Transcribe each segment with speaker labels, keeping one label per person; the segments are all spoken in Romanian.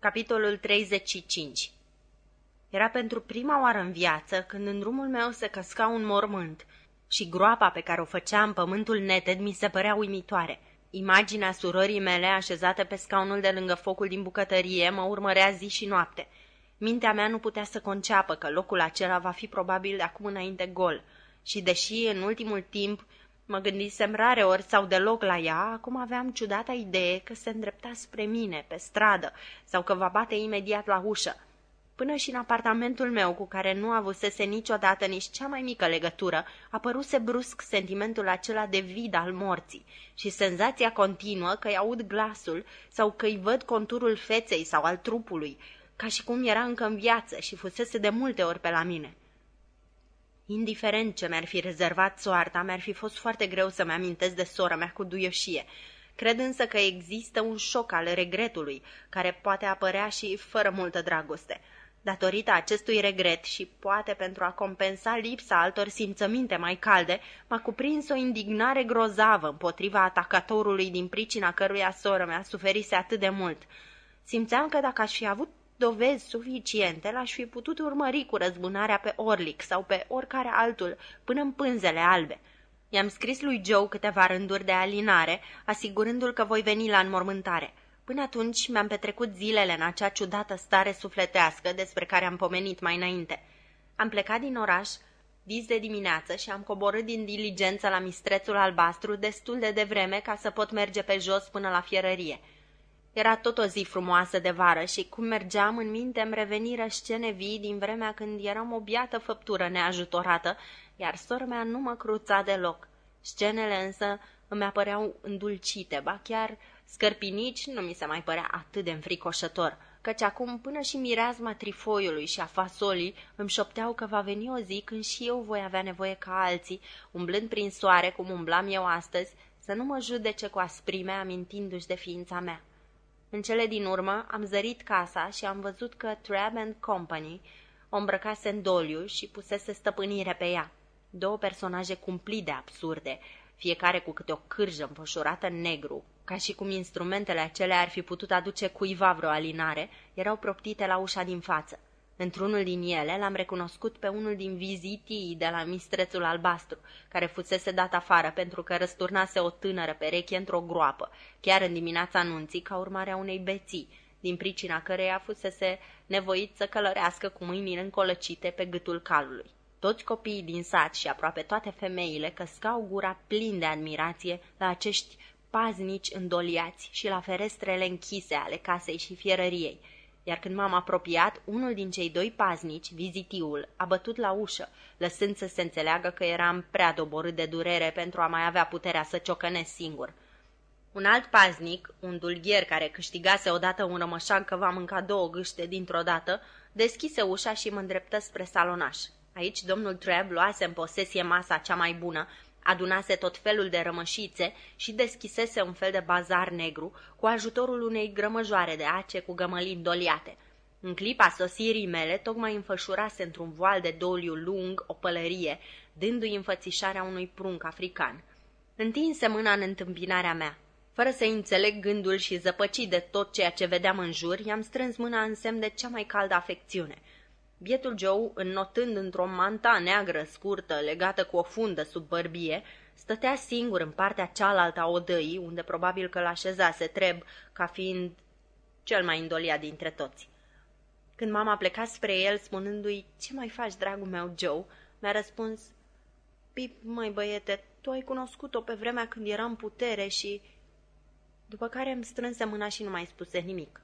Speaker 1: Capitolul 35 Era pentru prima oară în viață când în drumul meu se căsca un mormânt și groapa pe care o făcea în pământul neted mi se părea uimitoare. Imaginea surorii mele așezate pe scaunul de lângă focul din bucătărie mă urmărea zi și noapte. Mintea mea nu putea să conceapă că locul acela va fi probabil de acum înainte gol și deși în ultimul timp Mă gândisem rare ori sau deloc la ea, acum aveam ciudata idee că se îndrepta spre mine, pe stradă, sau că va bate imediat la ușă. Până și în apartamentul meu, cu care nu avusese niciodată nici cea mai mică legătură, apăruse brusc sentimentul acela de vid al morții și senzația continuă că-i aud glasul sau că-i văd conturul feței sau al trupului, ca și cum era încă în viață și fusese de multe ori pe la mine. Indiferent ce mi-ar fi rezervat soarta, mi-ar fi fost foarte greu să-mi amintesc de sora mea cu duioșie. Cred însă că există un șoc al regretului, care poate apărea și fără multă dragoste. Datorită acestui regret și poate pentru a compensa lipsa altor simțăminte mai calde, m-a cuprins o indignare grozavă împotriva atacatorului din pricina căruia sora mea suferise atât de mult. Simțeam că dacă aș fi avut dovezi suficiente, l-aș fi putut urmări cu răzbunarea pe Orlic sau pe oricare altul până în pânzele albe. I-am scris lui Joe câteva rânduri de alinare, asigurându-l că voi veni la înmormântare. Până atunci mi-am petrecut zilele în acea ciudată stare sufletească despre care am pomenit mai înainte. Am plecat din oraș dis de dimineață și am coborât din diligență la mistrețul albastru destul de devreme ca să pot merge pe jos până la fierărie. Era tot o zi frumoasă de vară și cum mergeam în minte îmi reveniră scene vii din vremea când eram o biată făptură neajutorată, iar sora mea nu mă cruța deloc. Scenele însă îmi apăreau îndulcite, ba chiar scărpinici nu mi se mai părea atât de înfricoșător, căci acum până și mireazma trifoiului și a fasolii îmi șopteau că va veni o zi când și eu voi avea nevoie ca alții, umblând prin soare cum umblam eu astăzi, să nu mă judece cu asprime amintindu-și de ființa mea. În cele din urmă am zărit casa și am văzut că Trab and Company o îmbrăcase în doliu și pusese stăpânire pe ea. Două personaje cumplit de absurde, fiecare cu câte o cârjă împășurată în negru, ca și cum instrumentele acelea ar fi putut aduce cuiva vreo alinare, erau proptite la ușa din față. Într-unul din ele l-am recunoscut pe unul din vizitii de la mistrețul albastru, care fusese dat afară pentru că răsturnase o tânără pereche într-o groapă, chiar în dimineața anunții ca urmare a unei beții, din pricina căreia fusese nevoit să călărească cu mâinile încolăcite pe gâtul calului. Toți copiii din sat și aproape toate femeile căscau gura plin de admirație la acești paznici îndoliați și la ferestrele închise ale casei și fierăriei, iar când m-am apropiat, unul din cei doi paznici, vizitiul, a bătut la ușă, lăsând să se înțeleagă că eram prea doborât de durere pentru a mai avea puterea să ciocănesc singur. Un alt paznic, un dulgher care câștigase odată un rămășan că va mânca două gâște dintr-o dată, deschise ușa și mă îndreptă spre salonaș. Aici domnul Treb luase în posesie masa cea mai bună, adunase tot felul de rămășițe și deschisese un fel de bazar negru cu ajutorul unei grămăjoare de ace cu gămălini doliate. În clipa sosirii mele, tocmai înfășurase într-un voal de doliu lung o pălărie, dându-i înfățișarea unui prunc african. Întinse mâna în întâmpinarea mea. Fără să înțeleg gândul și zăpăcit de tot ceea ce vedeam în jur, i-am strâns mâna în semn de cea mai caldă afecțiune – Bietul Joe, înnotând într-o manta neagră scurtă, legată cu o fundă sub bărbie, stătea singur în partea cealaltă a odăii, unde probabil că l-așezase treb, ca fiind cel mai îndoliat dintre toți. Când mama pleca spre el, spunându-i, Ce mai faci, dragul meu, Joe?" mi-a răspuns, Pip, mai băiete, tu ai cunoscut-o pe vremea când eram putere și... După care îmi strânse mâna și nu mai spuse nimic.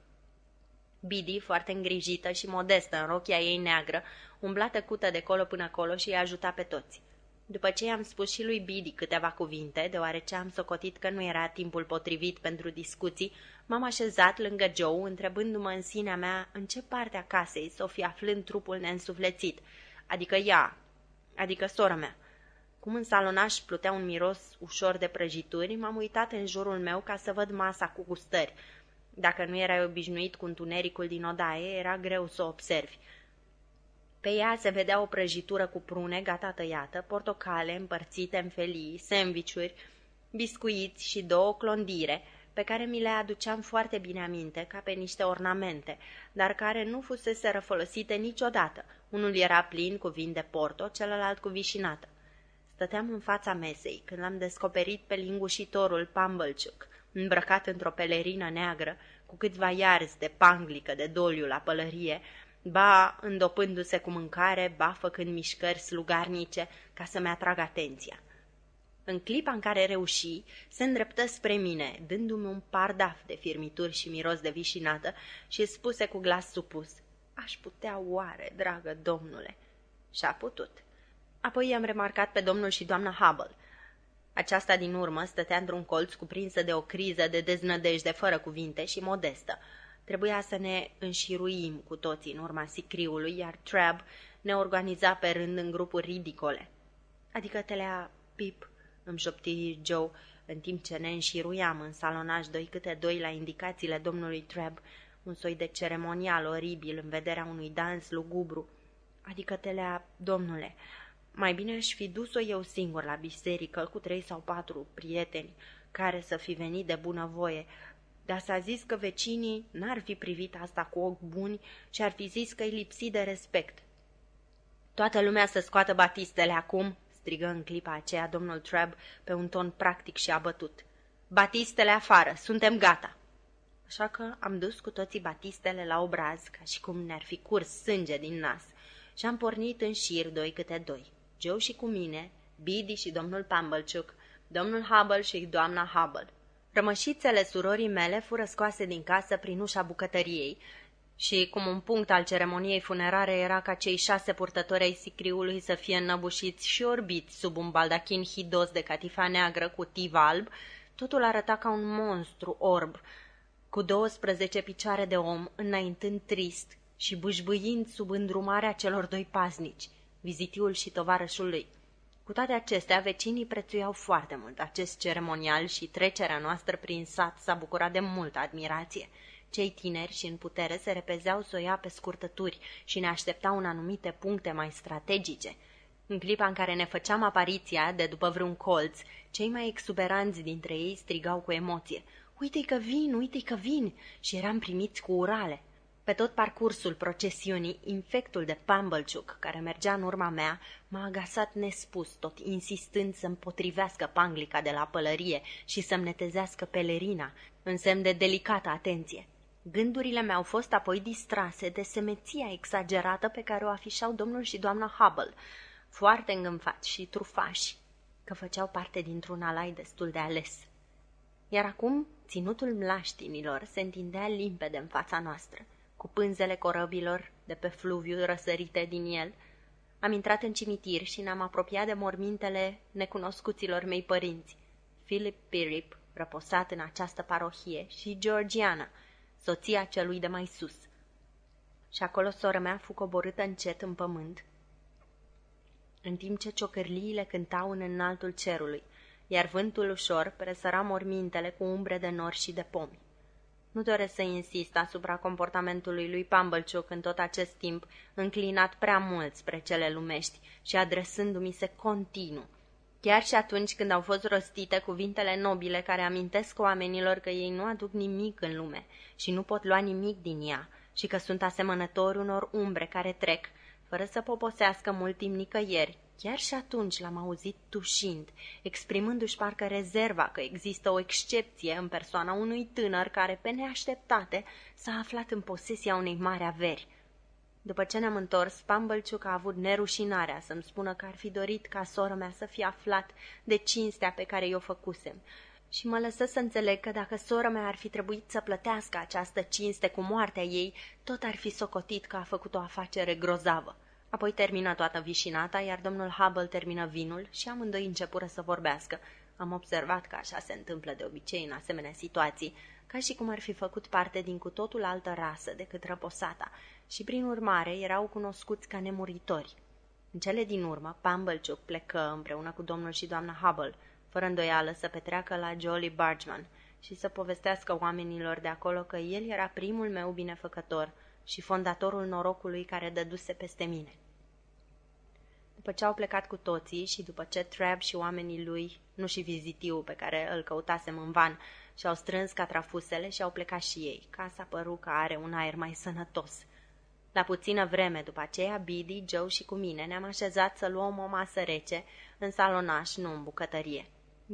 Speaker 1: Bidi, foarte îngrijită și modestă în rochia ei neagră, umbla tăcută de colo până acolo și îi ajuta pe toți. După ce i-am spus și lui Bidi câteva cuvinte, deoarece am socotit că nu era timpul potrivit pentru discuții, m-am așezat lângă Joe, întrebându-mă în sinea mea în ce parte a casei să o fi aflând trupul neînsuflețit, adică ea, adică sora mea. Cum în salonaș plutea un miros ușor de prăjituri, m-am uitat în jurul meu ca să văd masa cu gustări, dacă nu erai obișnuit cu întunericul din odaie, era greu să o observi. Pe ea se vedea o prăjitură cu prune gata tăiată, portocale împărțite în felii, sandvișuri, biscuiți și două clondire, pe care mi le aduceam foarte bine aminte, ca pe niște ornamente, dar care nu fusese folosite niciodată. Unul era plin cu vin de porto, celălalt cu vișinată. Stăteam în fața mesei, când l-am descoperit pe lingușitorul Pumblechook, îmbrăcat într-o pelerină neagră, cu câțiva iarzi de panglică de doliu la pălărie, ba îndopându-se cu mâncare, ba făcând mișcări slugarnice ca să-mi atrag atenția. În clipa în care reuși, se îndreptă spre mine, dându-mi un pardaf de firmituri și miros de vișinată și spuse cu glas supus, Aș putea oare, dragă domnule?" Și-a putut. Apoi i-am remarcat pe domnul și doamna Hubble. Aceasta din urmă stătea într-un colț cuprinsă de o criză de deznădejde fără cuvinte și modestă. Trebuia să ne înșiruim cu toții în urma sicriului, iar Trab ne organiza pe rând în grupuri ridicole. Adică te lea Pip, îmi șopti Joe, în timp ce ne înșiruiam în salonaj doi câte doi la indicațiile domnului Treb, un soi de ceremonial oribil în vederea unui dans lugubru. Adică te lea, domnule, mai bine aș fi dus-o eu singur la biserică cu trei sau patru prieteni care să fi venit de bunăvoie, dar s-a zis că vecinii n-ar fi privit asta cu ochi buni și ar fi zis că îi lipsi de respect. Toată lumea să scoată batistele acum, strigă în clipa aceea domnul Treb pe un ton practic și abătut. Batistele afară, suntem gata! Așa că am dus cu toții batistele la obraz, ca și cum ne-ar fi curs sânge din nas, și am pornit în șir doi câte doi. Joe și cu mine, Bidi și domnul Pumblechook, domnul Hubble și doamna Hubble. Rămășițele surorii mele fură scoase din casă prin ușa bucătăriei și cum un punct al ceremoniei funerare era ca cei șase purtători ai sicriului să fie înnăbușiți și orbiți sub un baldachin hidos de catifa neagră cu tiv alb, totul arăta ca un monstru orb, cu 12 picioare de om, înaintând trist și bușbâind sub îndrumarea celor doi paznici, vizitiul și tovarășul lui. Cu toate acestea, vecinii prețuiau foarte mult acest ceremonial și trecerea noastră prin sat s-a bucurat de multă admirație. Cei tineri și în putere se repezeau să o ia pe scurtături și ne așteptau în anumite puncte mai strategice. În clipa în care ne făceam apariția de după vreun colț, cei mai exuberanți dintre ei strigau cu emoție, Uite-i că vin, uite-i că vin!" și eram primiți cu urale. Pe tot parcursul procesiunii, infectul de Pumblechook, care mergea în urma mea, m-a agasat nespus, tot insistând să-mi potrivească panglica de la pălărie și să-mi netezească pelerina, în semn de delicată atenție. Gândurile mi-au fost apoi distrase de semeția exagerată pe care o afișau domnul și doamna Hubble, foarte îngânfați și trufași, că făceau parte dintr-un alai destul de ales. Iar acum, ținutul mlaștinilor se întindea limpede în fața noastră, cu pânzele corăbilor de pe fluviu răsărite din el. Am intrat în cimitir și ne-am apropiat de mormintele necunoscuților mei părinți, Philip Pirip, răposat în această parohie, și Georgiana, soția celui de mai sus. Și acolo sora mea fu coborâtă încet în pământ, în timp ce ciocârliile cântau în înaltul cerului, iar vântul ușor presăra mormintele cu umbre de nori și de pomi. Nu doresc să insist asupra comportamentului lui Pumblechook în tot acest timp, înclinat prea mult spre cele lumești și adresându-mi se continuu, chiar și atunci când au fost rostite cuvintele nobile care amintesc oamenilor că ei nu aduc nimic în lume și nu pot lua nimic din ea și că sunt asemănători unor umbre care trec, fără să poposească mult timp nicăieri, Chiar și atunci l-am auzit tușind, exprimându-și parcă rezerva că există o excepție în persoana unui tânăr care, pe neașteptate, s-a aflat în posesia unei mari averi. După ce ne-am întors, Pambălciuc a avut nerușinarea să-mi spună că ar fi dorit ca sora mea să fie aflat de cinstea pe care i-o făcusem și mă lăsă să înțeleg că dacă sora mea ar fi trebuit să plătească această cinste cu moartea ei, tot ar fi socotit că a făcut o afacere grozavă. Apoi termină toată vișinata, iar domnul Hubble termină vinul și amândoi începură să vorbească. Am observat că așa se întâmplă de obicei în asemenea situații, ca și cum ar fi făcut parte din cu totul altă rasă decât răposata, și prin urmare erau cunoscuți ca nemuritori. În cele din urmă, Pumblechook plecă împreună cu domnul și doamna Hubble, fără îndoială să petreacă la Jolly Bargeman și să povestească oamenilor de acolo că el era primul meu binefăcător și fondatorul norocului care dăduse peste mine. După ce au plecat cu toții și după ce Trab și oamenii lui, nu și vizitiu pe care îl căutasem în van, și-au strâns catrafusele și au plecat și ei. Casa păru că are un aer mai sănătos. La puțină vreme după aceea, Biddy, Joe și cu mine ne-am așezat să luăm o masă rece în salonaș, nu în bucătărie.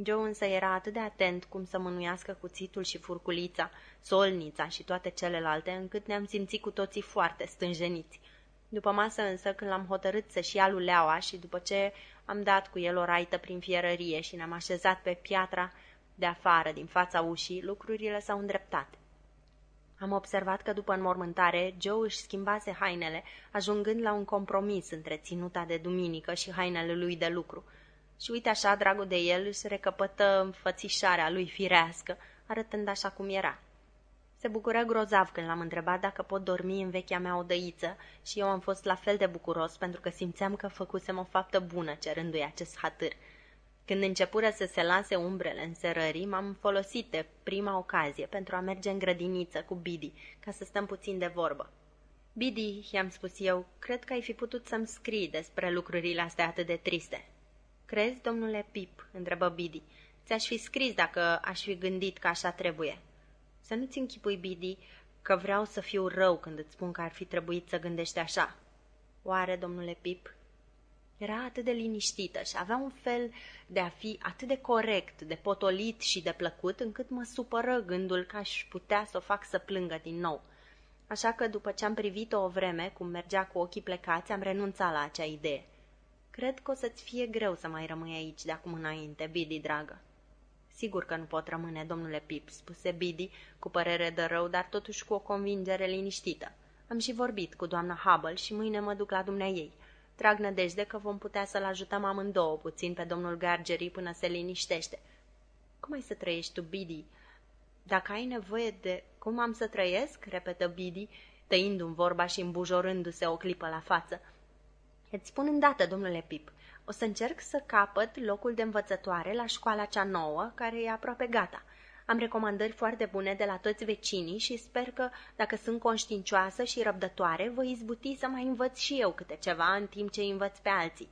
Speaker 1: Joe însă era atât de atent cum să mânuiască cuțitul și furculița, solnița și toate celelalte, încât ne-am simțit cu toții foarte stânjeniți. După masă însă, când l-am hotărât să-și ia luleaua și după ce am dat cu el o raită prin fierărie și ne-am așezat pe piatra de afară, din fața ușii, lucrurile s-au îndreptat. Am observat că după înmormântare, Joe își schimbase hainele, ajungând la un compromis între ținuta de duminică și hainele lui de lucru. Și uite așa, dragul de el își recăpătă înfățișarea lui firească, arătând așa cum era. Se bucură grozav când l-am întrebat dacă pot dormi în vechea mea odăiță și eu am fost la fel de bucuros pentru că simțeam că făcusem o faptă bună cerându-i acest hatâr. Când începură să se lase umbrele în serării, m-am folosit de prima ocazie pentru a merge în grădiniță cu Bidi, ca să stăm puțin de vorbă. Bidi, i-am spus eu, cred că ai fi putut să-mi scrii despre lucrurile astea atât de triste. Crezi, domnule Pip?" întrebă Bidi. Ți-aș fi scris dacă aș fi gândit că așa trebuie." Să nu-ți închipui, Bidi, că vreau să fiu rău când îți spun că ar fi trebuit să gândești așa." Oare, domnule Pip?" Era atât de liniștită și avea un fel de a fi atât de corect, de potolit și de plăcut, încât mă supără gândul că aș putea să o fac să plângă din nou. Așa că, după ce am privit-o o vreme, cum mergea cu ochii plecați, am renunțat la acea idee. Cred că o să-ți fie greu să mai rămâi aici de acum înainte, Bidi, dragă. Sigur că nu pot rămâne, domnule Pip, spuse Bidi, cu părere de rău, dar totuși cu o convingere liniștită. Am și vorbit cu doamna Hubble și mâine mă duc la dumnea ei. Trag nădejde că vom putea să-l ajutăm amândouă puțin pe domnul Gargery până se liniștește. Cum ai să trăiești tu, Bidi? Dacă ai nevoie de... Cum am să trăiesc? repetă Bidi, tăindu-mi vorba și îmbujorându-se o clipă la față. Îți spun îndată, domnule Pip, o să încerc să capăt locul de învățătoare la școala cea nouă, care e aproape gata. Am recomandări foarte bune de la toți vecinii și sper că, dacă sunt conștiincioasă și răbdătoare, voi izbuti să mai învăț și eu câte ceva în timp ce învăț pe alții.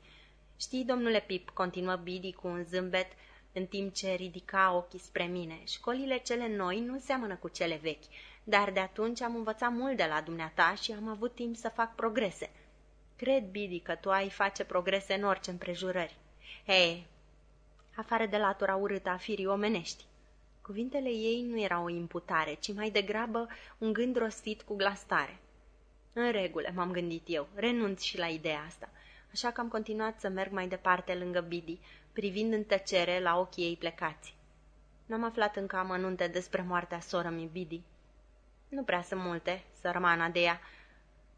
Speaker 1: Știi, domnule Pip, continuă Bidi cu un zâmbet în timp ce ridica ochii spre mine, școlile cele noi nu seamănă cu cele vechi, dar de atunci am învățat mult de la dumneata și am avut timp să fac progrese. Cred, Bidi, că tu ai face progrese în orice împrejurări. Hei, afară de latura urâtă a firii omenești. Cuvintele ei nu erau o imputare, ci mai degrabă un gând rostit cu glas tare. În regulă, m-am gândit eu, renunț și la ideea asta, așa că am continuat să merg mai departe lângă Bidi, privind în tăcere la ochii ei plecați. N-am aflat încă amănunte despre moartea soră-mi Bidi. Nu prea sunt multe, sărmana de ea.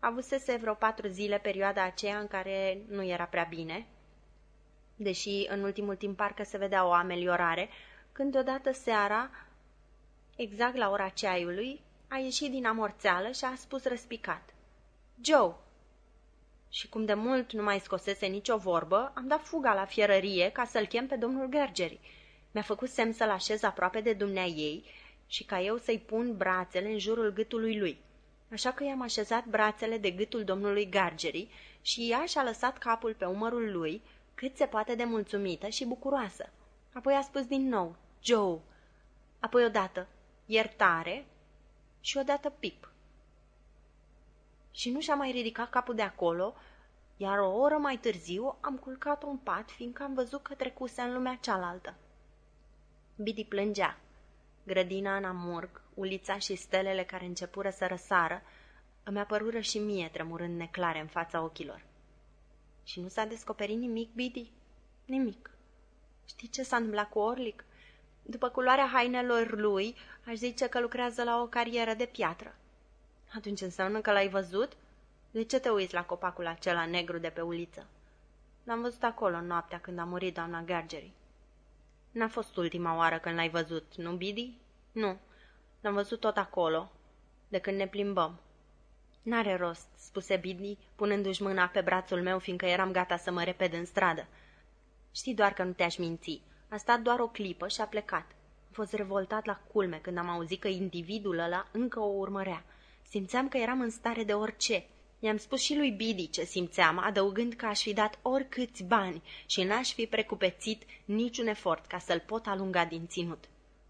Speaker 1: Avusese vreo patru zile perioada aceea în care nu era prea bine, deși în ultimul timp parcă se vedea o ameliorare, când odată seara, exact la ora ceaiului, a ieșit din amorțeală și a spus răspicat. Joe! Și cum de mult nu mai scosese nicio vorbă, am dat fuga la fierărie ca să-l chem pe domnul Gergeri. Mi-a făcut semn să-l așez aproape de dumnea ei și ca eu să-i pun brațele în jurul gâtului lui. Așa că i-am așezat brațele de gâtul domnului Gargeri și ea și-a lăsat capul pe umărul lui, cât se poate de mulțumită și bucuroasă. Apoi a spus din nou, Joe. Apoi odată, iertare și odată pip. Și nu și-a mai ridicat capul de acolo, iar o oră mai târziu am culcat un pat, fiindcă am văzut că trecuse în lumea cealaltă. Bidi plângea. Grădina în amurg, ulița și stelele care începură să răsară, îmi apărură și mie tremurând neclare în fața ochilor. Și nu s-a descoperit nimic, Bidi? Nimic. Știi ce s-a întâmplat cu Orlic? După culoarea hainelor lui, aș zice că lucrează la o carieră de piatră. Atunci înseamnă că l-ai văzut? De ce te uiți la copacul acela negru de pe uliță? L-am văzut acolo în noaptea când a murit doamna Gergery. N-a fost ultima oară când l-ai văzut, nu, Bidi? Nu. L-am văzut tot acolo, de când ne plimbăm. N-are rost, spuse Bidi, punându-și mâna pe brațul meu, fiindcă eram gata să mă reped în stradă. Știi doar că nu te-aș minți. A stat doar o clipă și a plecat. Am fost revoltat la culme când am auzit că individul ăla încă o urmărea. Simțeam că eram în stare de orice. I-am spus și lui Bidi ce simțeam, adăugând că aș fi dat oricâți bani și n-aș fi precupețit niciun efort ca să-l pot alunga din ținut.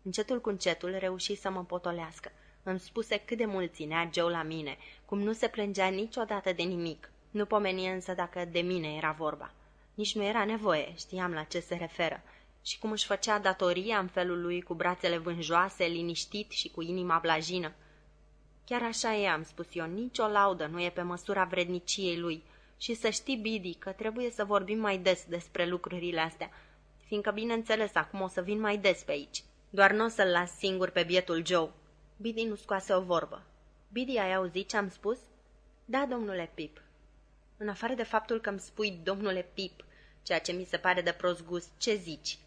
Speaker 1: Încetul cu încetul reuși să mă potolească. Îmi spuse cât de mult ținea Joe la mine, cum nu se plângea niciodată de nimic. Nu pomeni însă dacă de mine era vorba. Nici nu era nevoie, știam la ce se referă. Și cum își făcea datoria în felul lui cu brațele vânjoase, liniștit și cu inima blajină. Chiar așa e, am spus eu, nicio laudă nu e pe măsura vredniciei lui. Și să știi, Bidi, că trebuie să vorbim mai des despre lucrurile astea, fiindcă, bineînțeles, acum o să vin mai des pe aici. Doar nu o să-l las singur pe bietul Joe. Bidi nu scoase o vorbă. Bidi, ai auzit ce am spus? Da, domnule Pip. În afară de faptul că îmi spui domnule Pip, ceea ce mi se pare de prost gust, ce zici?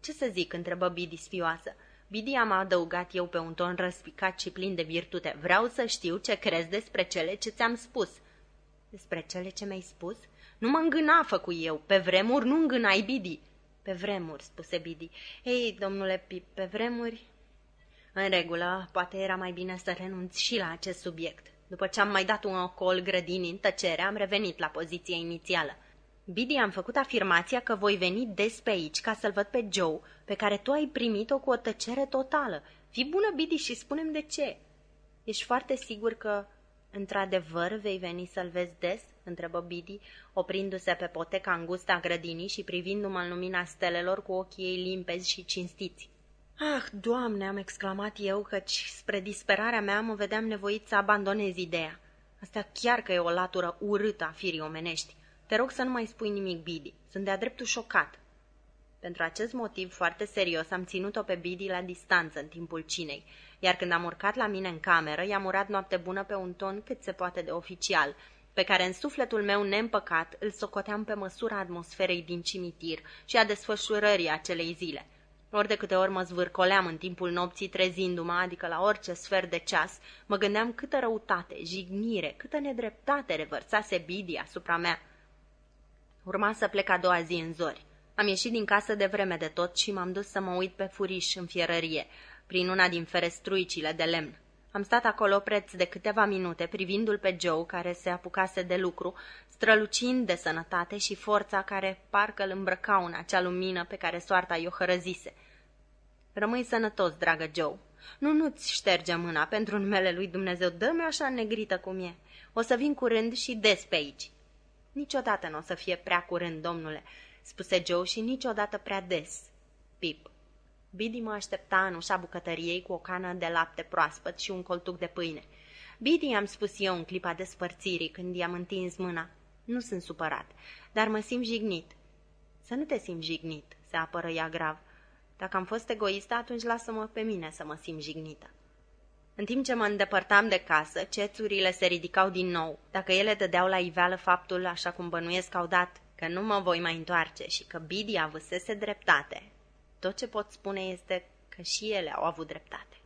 Speaker 1: Ce să zic, întrebă Bidi sfioasă. Bidi am adăugat eu pe un ton răspicat și plin de virtute. Vreau să știu ce crezi despre cele ce ți-am spus. Despre cele ce mi-ai spus? Nu mă îngâna, făcu eu. Pe vremuri nu îngânai, Bidi. Pe vremuri, spuse Bidi. Ei, domnule Pip, pe vremuri... În regulă, poate era mai bine să renunț și la acest subiect. După ce am mai dat un ocol grădini în tăcere, am revenit la poziția inițială. Bidi, am făcut afirmația că voi veni des pe aici ca să-l văd pe Joe, pe care tu ai primit-o cu o tăcere totală. Fii bună, Bidi, și spunem de ce. Ești foarte sigur că, într-adevăr, vei veni să-l vezi des? Întrebă Bidi, oprindu-se pe poteca îngustă a grădinii și privindu-mă în lumina stelelor cu ochii ei limpezi și cinstiți. Ah, Doamne!" am exclamat eu, căci, spre disperarea mea, mă vedeam nevoit să abandonez ideea. Asta chiar că e o latură urâtă a firii omenești. Te rog să nu mai spui nimic, Bidi. Sunt de-a dreptul șocat. Pentru acest motiv foarte serios am ținut-o pe Bidi la distanță în timpul cinei, iar când am urcat la mine în cameră, i-am urat noapte bună pe un ton cât se poate de oficial, pe care în sufletul meu neîmpăcat îl socoteam pe măsura atmosferei din cimitir și a desfășurării acelei zile. Ori de câte ori mă zvârcoleam în timpul nopții trezindu-mă, adică la orice sfert de ceas, mă gândeam câtă răutate, jignire, câtă nedreptate revărsase Bidi asupra mea. Urma să plec a doua zi în zori. Am ieșit din casă de vreme de tot și m-am dus să mă uit pe furiș în fierărie, prin una din ferestruicile de lemn. Am stat acolo preț de câteva minute, privindu-l pe Joe, care se apucase de lucru, strălucind de sănătate și forța care parcă îl îmbrăcau în acea lumină pe care soarta i-o hărăzise. Rămâi sănătos, dragă Joe. Nu, nu-ți șterge mâna pentru numele lui Dumnezeu, dă-mi așa negrită cum e. O să vin curând și des pe aici. Niciodată nu o să fie prea curând, domnule, spuse Joe și niciodată prea des. Pip. Bidi mă aștepta în ușa bucătăriei cu o cană de lapte proaspăt și un coltuc de pâine. Bidi, am spus eu în clipa despărțirii, când i-am întins mâna. Nu sunt supărat, dar mă simt jignit. Să nu te simți jignit, se apără ea grav. Dacă am fost egoistă, atunci lasă-mă pe mine să mă simt jignită. În timp ce mă îndepărtam de casă, cețurile se ridicau din nou. Dacă ele dădeau la iveală faptul, așa cum bănuiesc au dat, că nu mă voi mai întoarce și că Bidi avusese dreptate, tot ce pot spune este că și ele au avut dreptate.